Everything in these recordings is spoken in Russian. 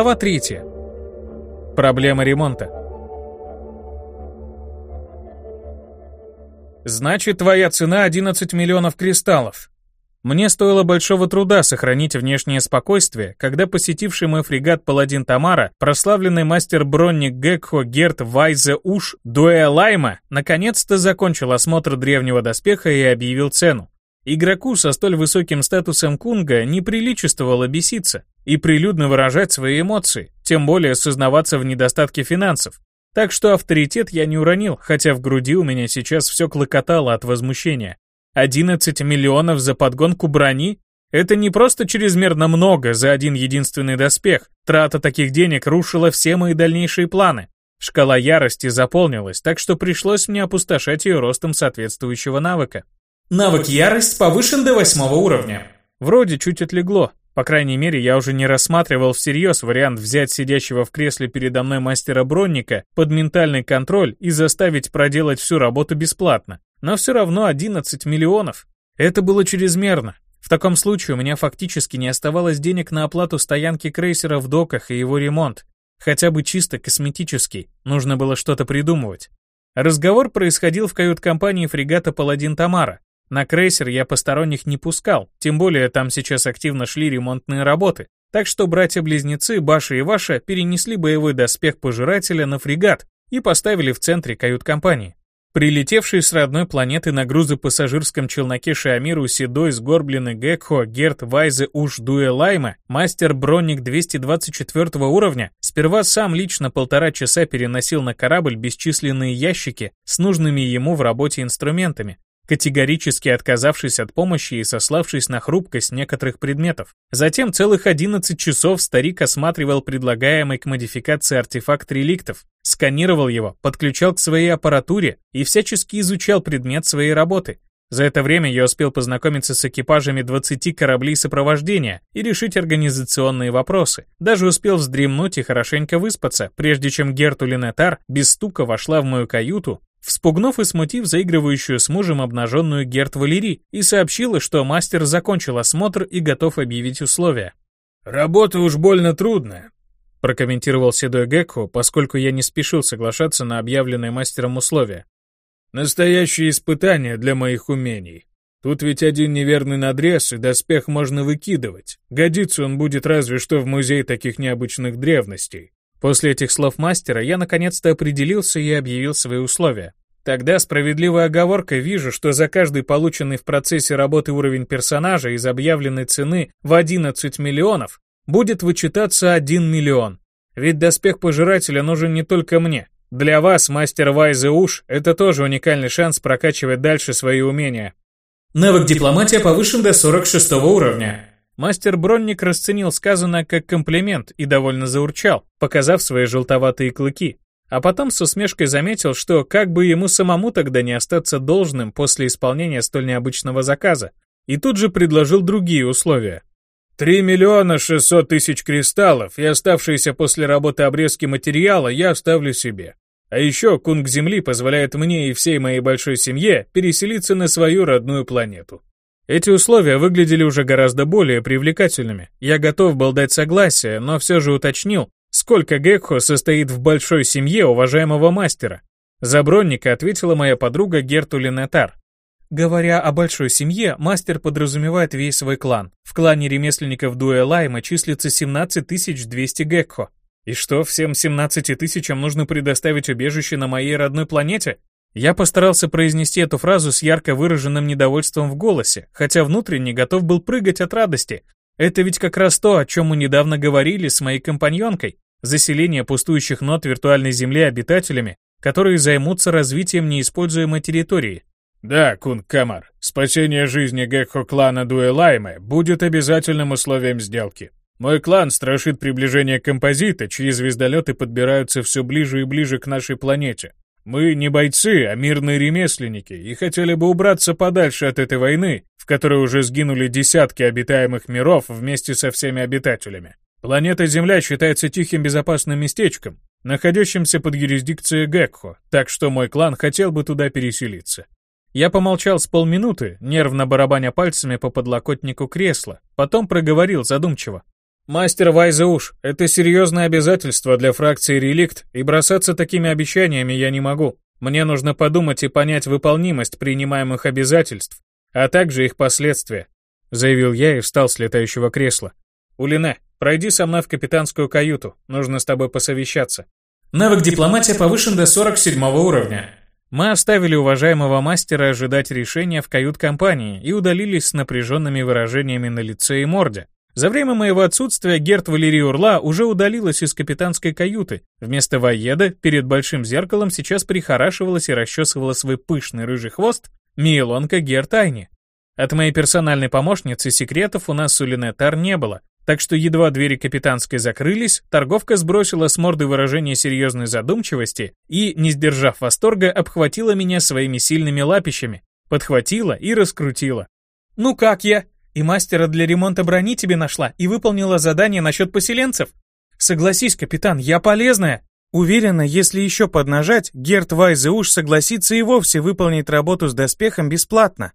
Глава 3. Проблема ремонта. Значит, твоя цена 11 миллионов кристаллов. Мне стоило большого труда сохранить внешнее спокойствие, когда посетивший мой фрегат Паладин Тамара, прославленный мастер-бронник Гекхо Герт Вайзе Уш Дуэ Лайма, наконец-то закончил осмотр древнего доспеха и объявил цену. Игроку со столь высоким статусом кунга не приличествовало беситься и прилюдно выражать свои эмоции, тем более сознаваться в недостатке финансов. Так что авторитет я не уронил, хотя в груди у меня сейчас все клокотало от возмущения. 11 миллионов за подгонку брони? Это не просто чрезмерно много за один единственный доспех. Трата таких денег рушила все мои дальнейшие планы. Шкала ярости заполнилась, так что пришлось мне опустошать ее ростом соответствующего навыка. Навык ярость повышен до восьмого уровня. Вроде чуть отлегло. По крайней мере, я уже не рассматривал всерьез вариант взять сидящего в кресле передо мной мастера Бронника под ментальный контроль и заставить проделать всю работу бесплатно. Но все равно 11 миллионов. Это было чрезмерно. В таком случае у меня фактически не оставалось денег на оплату стоянки крейсера в доках и его ремонт. Хотя бы чисто косметический. Нужно было что-то придумывать. Разговор происходил в кают-компании фрегата «Паладин Тамара». На крейсер я посторонних не пускал, тем более там сейчас активно шли ремонтные работы, так что братья-близнецы Баша и Ваша перенесли боевой доспех пожирателя на фрегат и поставили в центре кают-компании. Прилетевший с родной планеты на грузопассажирском челноке Шиамиру седой сгорбленный Гекхо Герт Вайзе Уж Дуэ Лайма, мастер-бронник 224 уровня, сперва сам лично полтора часа переносил на корабль бесчисленные ящики с нужными ему в работе инструментами, категорически отказавшись от помощи и сославшись на хрупкость некоторых предметов. Затем целых 11 часов старик осматривал предлагаемый к модификации артефакт реликтов, сканировал его, подключал к своей аппаратуре и всячески изучал предмет своей работы. За это время я успел познакомиться с экипажами 20 кораблей сопровождения и решить организационные вопросы. Даже успел вздремнуть и хорошенько выспаться, прежде чем Герту Линетар без стука вошла в мою каюту вспугнув и смутив заигрывающую с мужем обнаженную Герт Валери, и сообщила, что мастер закончил осмотр и готов объявить условия. «Работа уж больно трудная», — прокомментировал седой Гекко, поскольку я не спешил соглашаться на объявленные мастером условия. «Настоящее испытание для моих умений. Тут ведь один неверный надрез, и доспех можно выкидывать. Годится он будет разве что в музей таких необычных древностей. После этих слов мастера я наконец-то определился и объявил свои условия. Тогда справедливой оговоркой вижу, что за каждый полученный в процессе работы уровень персонажа из объявленной цены в 11 миллионов будет вычитаться 1 миллион. Ведь доспех пожирателя нужен не только мне. Для вас, мастер Вайзе Уш, это тоже уникальный шанс прокачивать дальше свои умения. Навык дипломатия повышен до 46 уровня. Мастер Бронник расценил сказанное как комплимент и довольно заурчал, показав свои желтоватые клыки. А потом с усмешкой заметил, что как бы ему самому тогда не остаться должным после исполнения столь необычного заказа, и тут же предложил другие условия. «Три миллиона шестьсот тысяч кристаллов и оставшиеся после работы обрезки материала я оставлю себе. А еще кунг Земли позволяет мне и всей моей большой семье переселиться на свою родную планету. Эти условия выглядели уже гораздо более привлекательными. Я готов был дать согласие, но все же уточнил, сколько Гекхо состоит в большой семье уважаемого мастера. За бронника ответила моя подруга Герту Линетар. Говоря о большой семье, мастер подразумевает весь свой клан. В клане ремесленников Дуэлайма числится 17 200 Гекхо. И что, всем 17 тысячам нужно предоставить убежище на моей родной планете? Я постарался произнести эту фразу с ярко выраженным недовольством в голосе, хотя внутренне готов был прыгать от радости. Это ведь как раз то, о чем мы недавно говорили с моей компаньонкой. Заселение пустующих нот виртуальной земли обитателями, которые займутся развитием неиспользуемой территории. Да, Кунг Камар, спасение жизни Гекхо клана Дуэлайме будет обязательным условием сделки. Мой клан страшит приближение композита, чьи звездолеты подбираются все ближе и ближе к нашей планете. Мы не бойцы, а мирные ремесленники, и хотели бы убраться подальше от этой войны, в которой уже сгинули десятки обитаемых миров вместе со всеми обитателями. Планета Земля считается тихим безопасным местечком, находящимся под юрисдикцией Гекхо, так что мой клан хотел бы туда переселиться. Я помолчал с полминуты, нервно барабаня пальцами по подлокотнику кресла, потом проговорил задумчиво. «Мастер Вайзеуш, это серьезное обязательство для фракции «Реликт», и бросаться такими обещаниями я не могу. Мне нужно подумать и понять выполнимость принимаемых обязательств, а также их последствия», — заявил я и встал с летающего кресла. «Улине, пройди со мной в капитанскую каюту, нужно с тобой посовещаться». Навык дипломатия повышен до 47 уровня. Мы оставили уважаемого мастера ожидать решения в кают-компании и удалились с напряженными выражениями на лице и морде. За время моего отсутствия Герт Валерий Урла уже удалилась из капитанской каюты. Вместо воеда перед большим зеркалом сейчас прихорашивалась и расчесывала свой пышный рыжий хвост Миелонка Герт Айни. От моей персональной помощницы секретов у нас с Улинетар не было, так что едва двери капитанской закрылись, торговка сбросила с морды выражение серьезной задумчивости и, не сдержав восторга, обхватила меня своими сильными лапищами, подхватила и раскрутила. «Ну как я?» И мастера для ремонта брони тебе нашла и выполнила задание насчет поселенцев? Согласись, капитан, я полезная. Уверена, если еще поднажать, Герт Вайзеуш согласится и вовсе выполнить работу с доспехом бесплатно.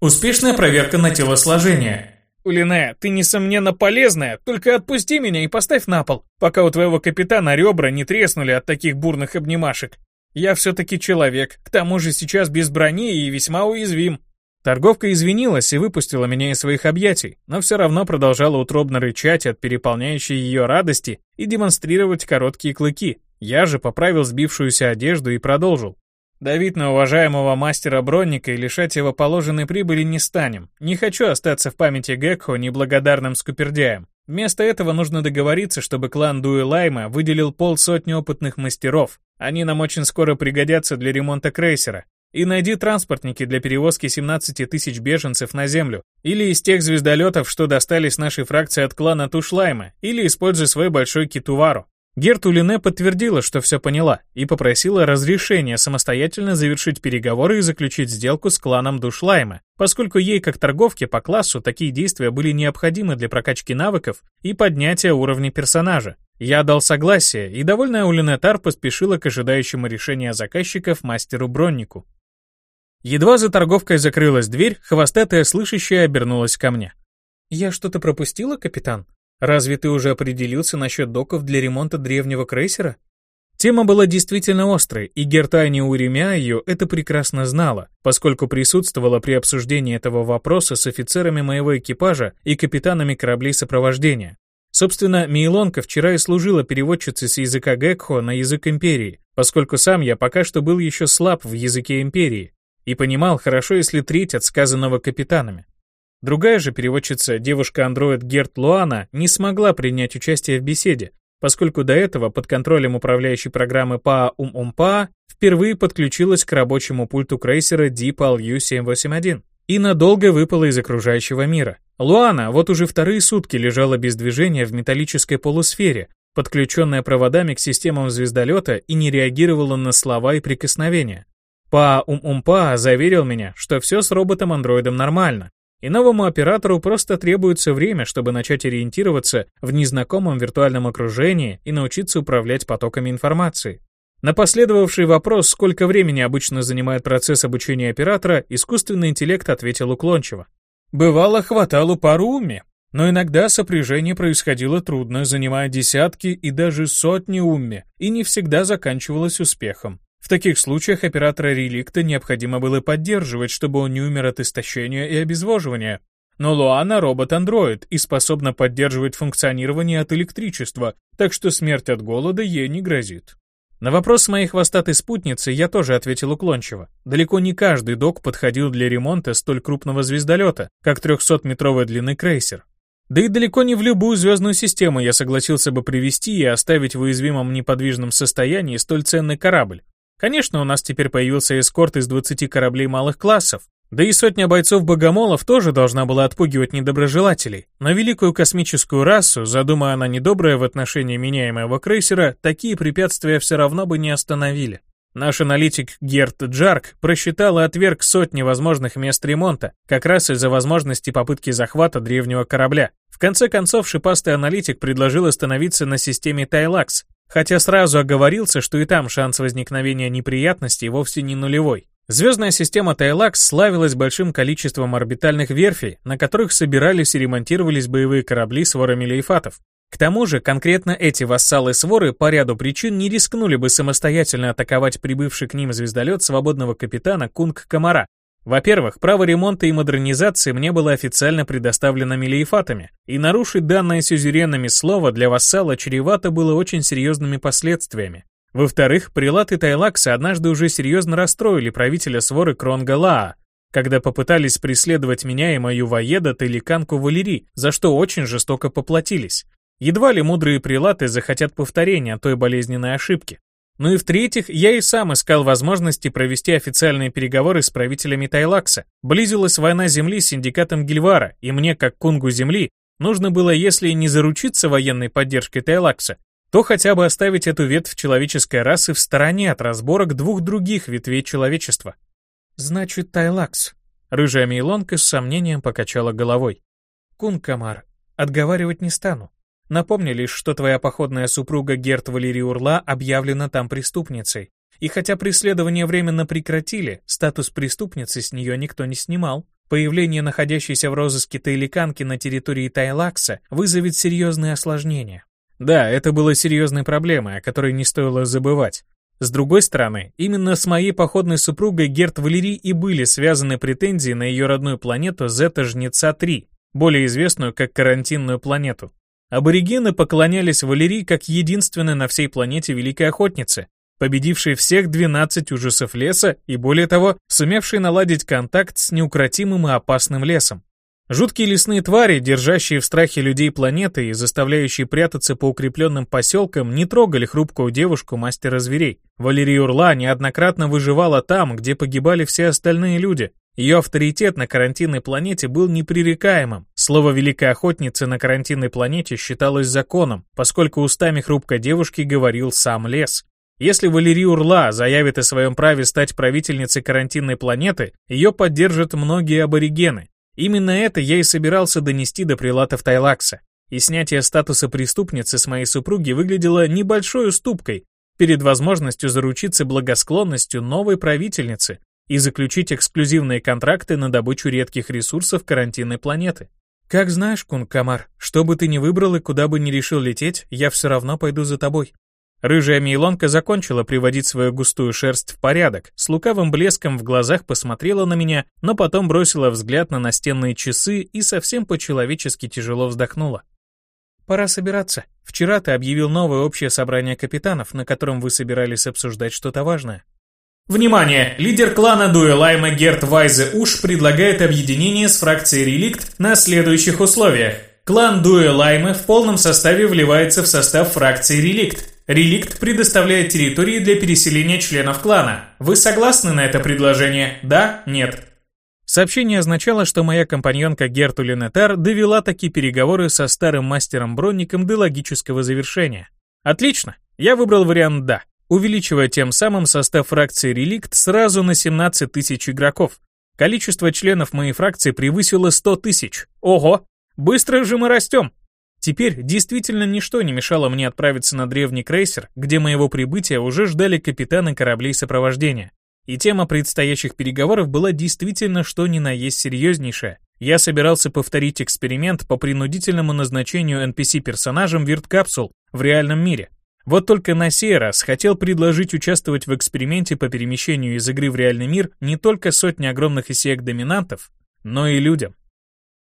Успешная проверка на телосложение. Улине, ты несомненно полезная, только отпусти меня и поставь на пол, пока у твоего капитана ребра не треснули от таких бурных обнимашек. Я все-таки человек, к тому же сейчас без брони и весьма уязвим. Торговка извинилась и выпустила меня из своих объятий, но все равно продолжала утробно рычать от переполняющей ее радости и демонстрировать короткие клыки. Я же поправил сбившуюся одежду и продолжил. Давить на уважаемого мастера Бронника и лишать его положенной прибыли не станем. Не хочу остаться в памяти Гекхо неблагодарным скупердяем. Вместо этого нужно договориться, чтобы клан Дуэлайма выделил полсотни опытных мастеров. Они нам очень скоро пригодятся для ремонта крейсера. И найди транспортники для перевозки 17 тысяч беженцев на Землю. Или из тех звездолетов, что достались нашей фракции от клана Тушлайма. Или используй свой большой китувару. Герту Лине подтвердила, что все поняла, и попросила разрешения самостоятельно завершить переговоры и заключить сделку с кланом Душлайма, поскольку ей, как торговке по классу, такие действия были необходимы для прокачки навыков и поднятия уровня персонажа. Я дал согласие, и довольная Улинетар поспешила к ожидающему решения заказчиков мастеру Броннику. Едва за торговкой закрылась дверь, хвостатая слышащая обернулась ко мне. «Я что-то пропустила, капитан? Разве ты уже определился насчет доков для ремонта древнего крейсера?» Тема была действительно острой, и Гертайни Уремяю это прекрасно знала, поскольку присутствовала при обсуждении этого вопроса с офицерами моего экипажа и капитанами кораблей сопровождения. Собственно, Мейлонка вчера и служила переводчицей с языка Гекхо на язык Империи, поскольку сам я пока что был еще слаб в языке Империи, и понимал хорошо, если треть от сказанного капитанами. Другая же переводчица, девушка-андроид Герт Луана, не смогла принять участие в беседе, поскольку до этого под контролем управляющей программы ПА ум впервые подключилась к рабочему пульту крейсера DeepAL U-781 и надолго выпала из окружающего мира. Луана вот уже вторые сутки лежала без движения в металлической полусфере, подключенная проводами к системам звездолета и не реагировала на слова и прикосновения. Па-Ум-Ум-Па заверил меня, что все с роботом-андроидом нормально, и новому оператору просто требуется время, чтобы начать ориентироваться в незнакомом виртуальном окружении и научиться управлять потоками информации. На последовавший вопрос, сколько времени обычно занимает процесс обучения оператора, искусственный интеллект ответил уклончиво. Бывало, хватало пару уми, но иногда сопряжение происходило трудно, занимая десятки и даже сотни умми, и не всегда заканчивалось успехом. В таких случаях оператора реликта необходимо было поддерживать, чтобы он не умер от истощения и обезвоживания. Но Луана робот-андроид и способна поддерживать функционирование от электричества, так что смерть от голода ей не грозит. На вопрос моей хвостатой спутницы я тоже ответил уклончиво. Далеко не каждый док подходил для ремонта столь крупного звездолета, как 300-метровой длины крейсер. Да и далеко не в любую звездную систему я согласился бы привести и оставить в уязвимом неподвижном состоянии столь ценный корабль. Конечно, у нас теперь появился эскорт из 20 кораблей малых классов, да и сотня бойцов-богомолов тоже должна была отпугивать недоброжелателей. Но великую космическую расу, задумая она недоброе в отношении меняемого крейсера, такие препятствия все равно бы не остановили. Наш аналитик Герт Джарк просчитал и отверг сотни возможных мест ремонта, как раз из-за возможности попытки захвата древнего корабля. В конце концов, шипастый аналитик предложил остановиться на системе Тайлакс, хотя сразу оговорился, что и там шанс возникновения неприятностей вовсе не нулевой. Звездная система Тайлакс славилась большим количеством орбитальных верфей, на которых собирались и ремонтировались боевые корабли с ворами лейфатов. К тому же, конкретно эти вассалы-своры по ряду причин не рискнули бы самостоятельно атаковать прибывший к ним звездолет свободного капитана Кунг-Комара. Во-первых, право ремонта и модернизации мне было официально предоставлено милиефатами, и нарушить данное сюзеренами слово для вассала чревато было очень серьезными последствиями. Во-вторых, прилаты Тайлакса однажды уже серьезно расстроили правителя своры Кронгалаа, когда попытались преследовать меня и мою воеда Теликанку Валери, за что очень жестоко поплатились. Едва ли мудрые прилаты захотят повторения той болезненной ошибки. Ну и в-третьих, я и сам искал возможности провести официальные переговоры с правителями Тайлакса. Близилась война Земли с синдикатом Гильвара, и мне, как кунгу Земли, нужно было, если не заручиться военной поддержкой Тайлакса, то хотя бы оставить эту ветвь человеческой расы в стороне от разборок двух других ветвей человечества. «Значит, Тайлакс», — рыжая Мейлонка с сомнением покачала головой. «Кун-Камар, отговаривать не стану. Напомни лишь, что твоя походная супруга Герт Валерий Урла объявлена там преступницей. И хотя преследование временно прекратили, статус преступницы с нее никто не снимал. Появление находящейся в розыске Тейликанки на территории Тайлакса вызовет серьезные осложнения. Да, это было серьезной проблемой, о которой не стоило забывать. С другой стороны, именно с моей походной супругой Герт Валерий и были связаны претензии на ее родную планету Зета-Жнеца-3, более известную как карантинную планету. Аборигены поклонялись Валерии как единственной на всей планете Великой Охотнице, победившей всех 12 ужасов леса и, более того, сумевшей наладить контакт с неукротимым и опасным лесом. Жуткие лесные твари, держащие в страхе людей планеты и заставляющие прятаться по укрепленным поселкам, не трогали хрупкую девушку мастера зверей. Валерия Урла неоднократно выживала там, где погибали все остальные люди, ее авторитет на карантинной планете был непререкаемым. Слово великой охотницы на карантинной планете считалось законом, поскольку устами хрупкой девушки говорил сам лес. Если Валерий Урла заявит о своем праве стать правительницей карантинной планеты, ее поддержат многие аборигены. Именно это я и собирался донести до прилатов Тайлакса. И снятие статуса преступницы с моей супруги выглядело небольшой уступкой перед возможностью заручиться благосклонностью новой правительницы, и заключить эксклюзивные контракты на добычу редких ресурсов карантинной планеты. Как знаешь, Кун-Камар, что бы ты ни выбрал и куда бы ни решил лететь, я все равно пойду за тобой. Рыжая Мейлонка закончила приводить свою густую шерсть в порядок, с лукавым блеском в глазах посмотрела на меня, но потом бросила взгляд на настенные часы и совсем по-человечески тяжело вздохнула. «Пора собираться. Вчера ты объявил новое общее собрание капитанов, на котором вы собирались обсуждать что-то важное. Внимание! Лидер клана Дуэлайма Герт Вайзе Уш предлагает объединение с фракцией Реликт на следующих условиях. Клан Дуэлайма в полном составе вливается в состав фракции Реликт. Реликт предоставляет территории для переселения членов клана. Вы согласны на это предложение? Да? Нет? Сообщение означало, что моя компаньонка Герту Ленетар довела такие переговоры со старым мастером-бронником до логического завершения. Отлично, я выбрал вариант «да» увеличивая тем самым состав фракции «Реликт» сразу на 17 тысяч игроков. Количество членов моей фракции превысило 100 тысяч. Ого! Быстро же мы растем! Теперь действительно ничто не мешало мне отправиться на древний крейсер, где моего прибытия уже ждали капитаны кораблей сопровождения. И тема предстоящих переговоров была действительно что ни на есть серьезнейшая. Я собирался повторить эксперимент по принудительному назначению NPC-персонажам вирт-капсул в реальном мире. Вот только на сей раз хотел предложить участвовать в эксперименте по перемещению из игры в реальный мир не только сотни огромных исеек доминантов, но и людям.